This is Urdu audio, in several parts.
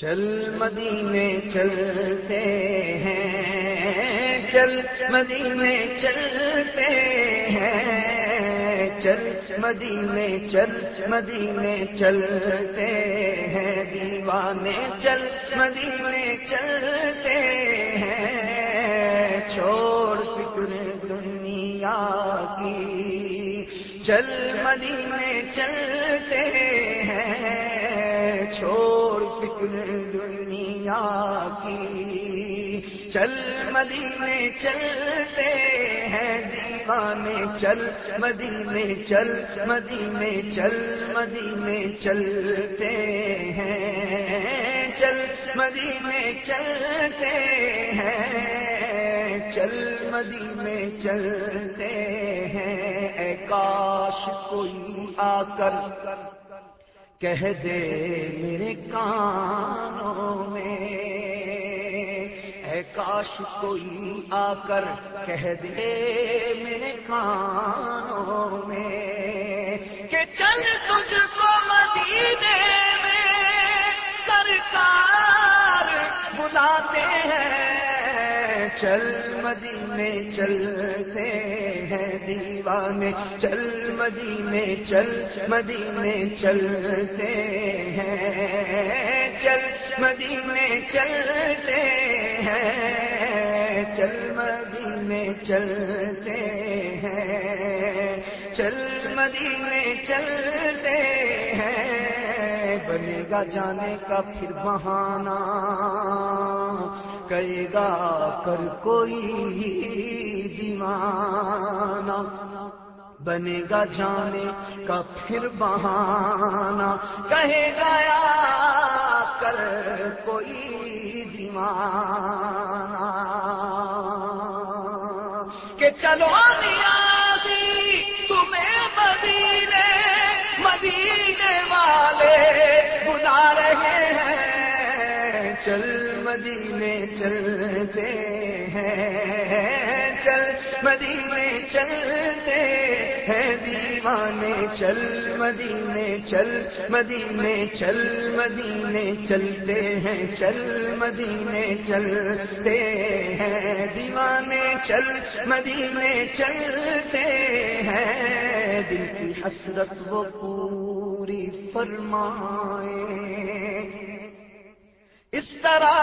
چل مدینے چلتے ہیں، چل مدینے چلتے ہیں، چل مدینے چل مدینے چلتے ہیں، دیوانے، چل مدینے چلتے ہیں، چھوڑ فکر دنیا کی۔ چل مدینے چلتے ہیں، چھوڑ دنیا کی۔ چل مدینے چلتے ہیں دیوانے، چل مدینے چل مدینے چل مدینے چلتے ہیں۔ چل مدینے چلتے ہیں، چل مدینے چلتے ہیں۔ اے کاش کوئی آ کر کہہ دے میرے کانوں میں۔ اے کاش کوئی آ کر کہہ دے میرے کانوں میں کہ چل تجھ کو مدینے میں سرکار بلاتے ہیں۔ چل مدینے چلتے ہیں دیوانے چل مدینے چل مدینے چلتے ہیں چل مدینے چلتے ہیں چل مدینے چلتے ہیں چل مدینے چلتے ہیں بنے گا جانے کا پھر بہانا کہے گا کر کوئی دیوانہ۔ بنے گا جانے کا پھر بہانا کہے گا یا کر کوئی دیوانہ۔ کہ چلو نیازی چلتے ہیں۔ چل مدینے چلتے ہیں، دیوانے چل مدینے چل مدینے چل مدینے چلتے ہیں۔ چل مدینے چلتے ہیں، دیوانے چل مدینے چلتے ہیں۔ دل کی حسرت وہ پوری فرمائے اس طرح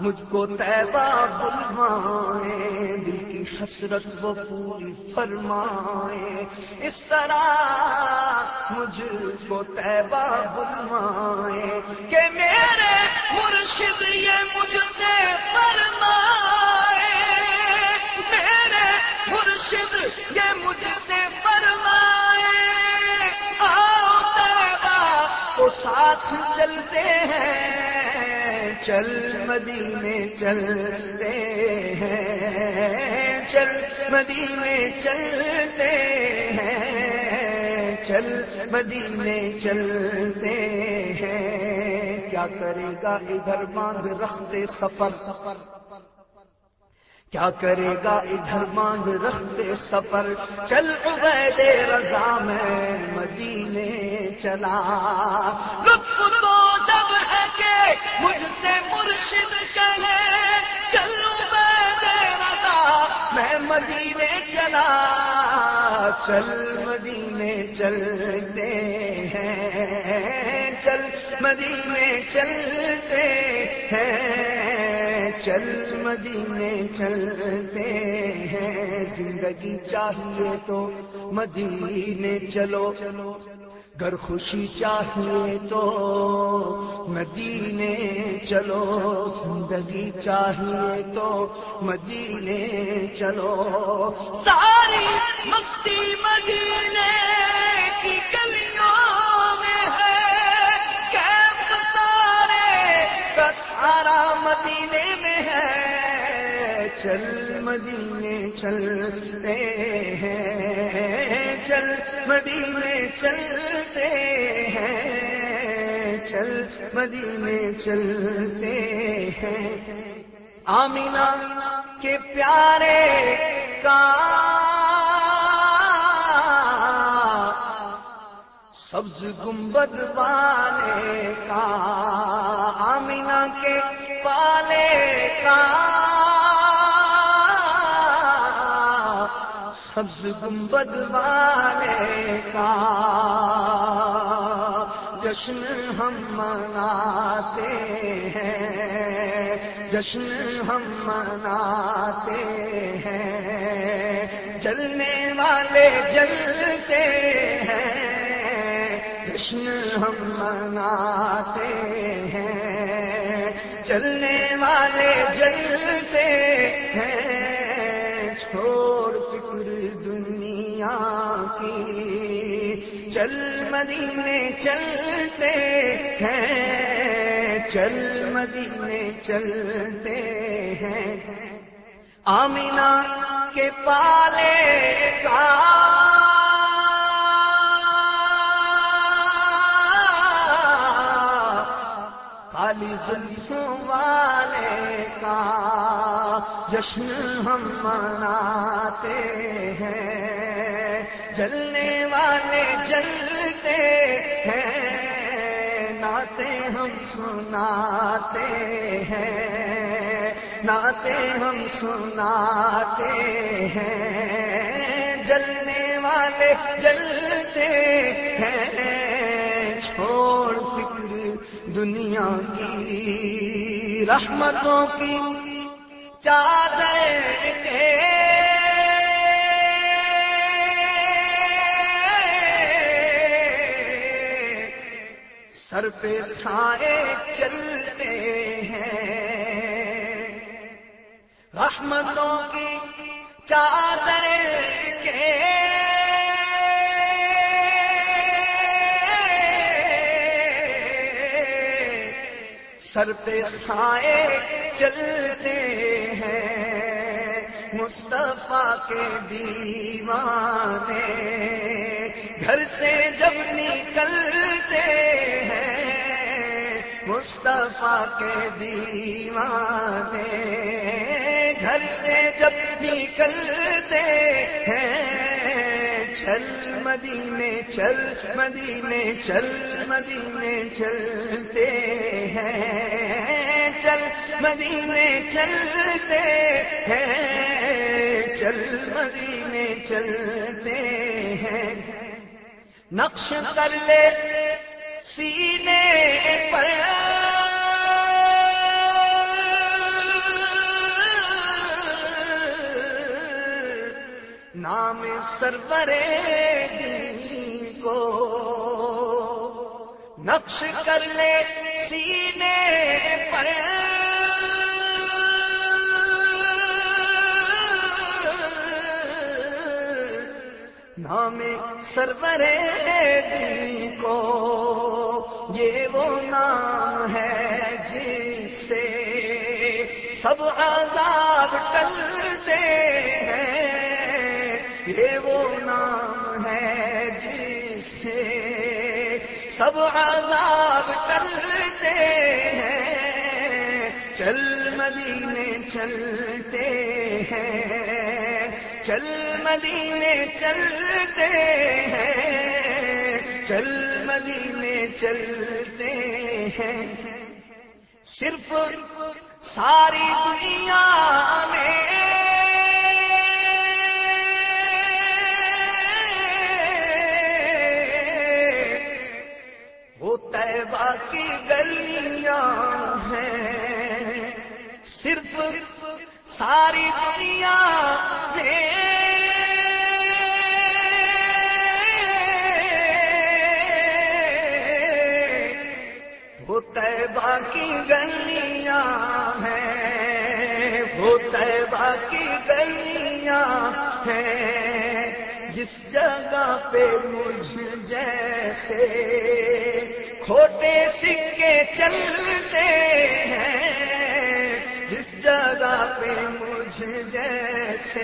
مجھ کو تیبہ بلوائیں دل کی حسرت وہ پوری فرمائے۔ اس طرح مجھ کو تیبہ بلوائیں کہ میرے مرشد یہ مجھ سے ساتھ چلتے ہیں، چل مدینے چلتے ہیں، چل مدینے چلتے ہیں، چل مدینے چلتے ہیں۔ کیا کرے گا ادھر باندھ رکھتے سفر؟ سفر کیا کرے گا ادھر باندھ رکھتے سفر؟ چل عبید رضا میں مدینے چلا۔ لطف تو جب ہے کہ مجھ سے مرشد کہے، چل عبید رضا میں مدینے چلا۔ چل مدینے چلتے ہیں، چل مدینے چلتے ہیں۔ چل مدینے چلتے ہیں، زندگی چاہیے تو مدینے چلو۔ گر خوشی چاہیے تو مدینے چلو۔ زندگی چاہیے تو مدینے چلو۔ ساری مستی مدینے کی گلیوں سارا مدینے میں ہے۔ چل مدینے چلتے ہیں۔ چل مدینے، چلتے ہیں۔ چل مدینے، چلتے ہیں۔ آمینہ کے پیارے کا سبز گنبد والے کا، آمینہ کے پالے کا۔ سبز گنبد والے کا، جشن ہم مناتے ہیں، جشن ہم مناتے ہیں۔ جلنے والے جلتے ہیں جشن ہم مناتے ہیں، چلنے والے جلتے ہیں، چھوڑ فکر دنیا کی۔ چل مدینے چلتے ہیں، چل مدینے چلتے ہیں۔ آمینہ کے پالے کا والے کا جشن ہم مناتے ہیں، جلنے والے جلتے ہیں ناتے ہم سناتے ہیں ناتے ہم سناتے ہیں، جلنے والے جلتے ہیں۔ دنیا کی رحمتوں کی چادر سر پہ سائے چلتے ہیں۔ رحمتوں کی چادر کے سر پہ سائے چلتے ہیں۔ مصطفیٰ کے دیوانے گھر سے جب نکلتے ہیں۔ مصطفیٰ کے دیوانے گھر سے جب نکلتے ہیں۔ چل مدینے چل مدینے چل مدینے چلتے ہیں چل مدینے چلتے ہیں چل مدینے چلتے ہیں نقش کر لے سینے پر سرور کو نقش کر لے سینے پر۔ نام سرور کو یہ وہ نام ہے جس سے سب عذاب ٹلتے ہیں۔ یہ وہ نام ہے جس سے سب عذاب چلتے ہیں، چل مدینے چلتے ہیں، چل مدینے چلتے ہیں، چل مدینے چلتے ہیں۔ صرف ساری دنیا میں طیبہ کی گلیاں ہیں۔ صرف ساری دنیا میں وہ طیبہ کی گلیاں ہیں۔ وہ طیبہ کی گلیاں ہیں۔ جس جگہ پہ مجھ جیسے کھوٹے سکے چلتے ہیں، جس جگہ پہ مجھ جیسے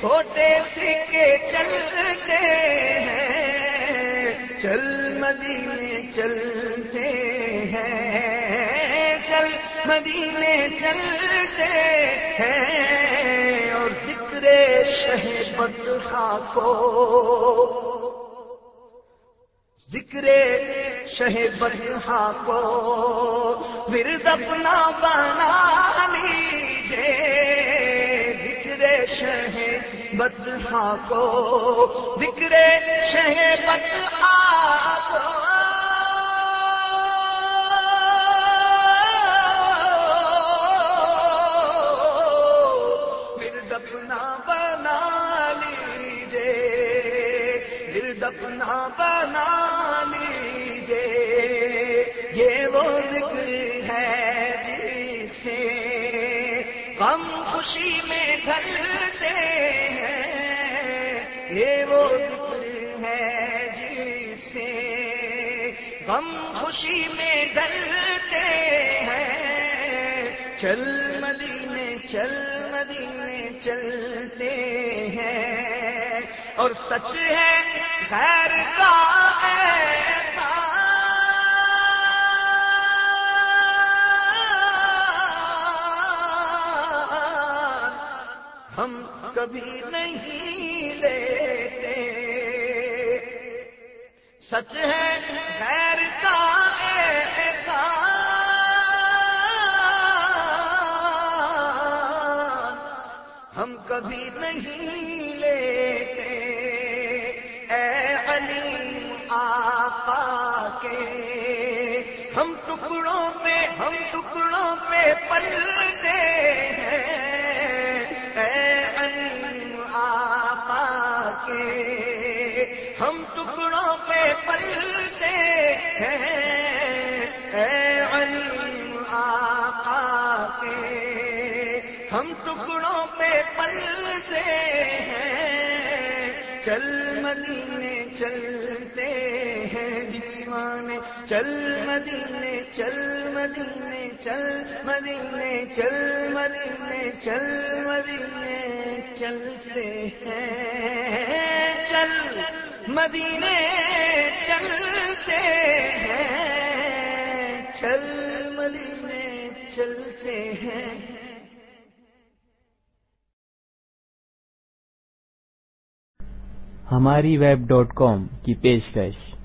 کھوٹے سکے چلتے ہیں، چل مدینے چلتے ہیں، چل مدینے چلتے ہیں، اور ذکر شہ بدہ کو ذکر شہ بدہا کو ورد اپنا بنا لیجے۔ ذکر شہ بدہ کو ذکر شہ بدہ کو ہے جسے غم خوشی میں ڈھلتے ہیں۔ یہ وہ ذکر ہے جسے غم خوشی میں ڈلتے ہیں۔ چل مدینے چل مدینے چلتے ہیں۔ اور سچ ہے، خیر کا ایسا کبھی نہیں لیتے۔ سچ ہے خیر کا ایسا ہم کبھی نہیں لیتے۔ اے علی آقا کے، ہم ٹکڑوں پہ، ہم ٹکڑوں پہ پلتے پلتے ہیں۔ اے علی آقا کے، ہم ٹکڑوں پہ پلتے ہیں۔ چل مدینے چلتے ہیں دیوانے، چل مدینے چل مدینے چل مدینے چل مدینے چل مدینے چلتے ہیں۔ چل مدینے چلتے ہیں چل مدینے چلتے ہیں۔ ہماری ویب ڈاٹ کام کی پیشکش۔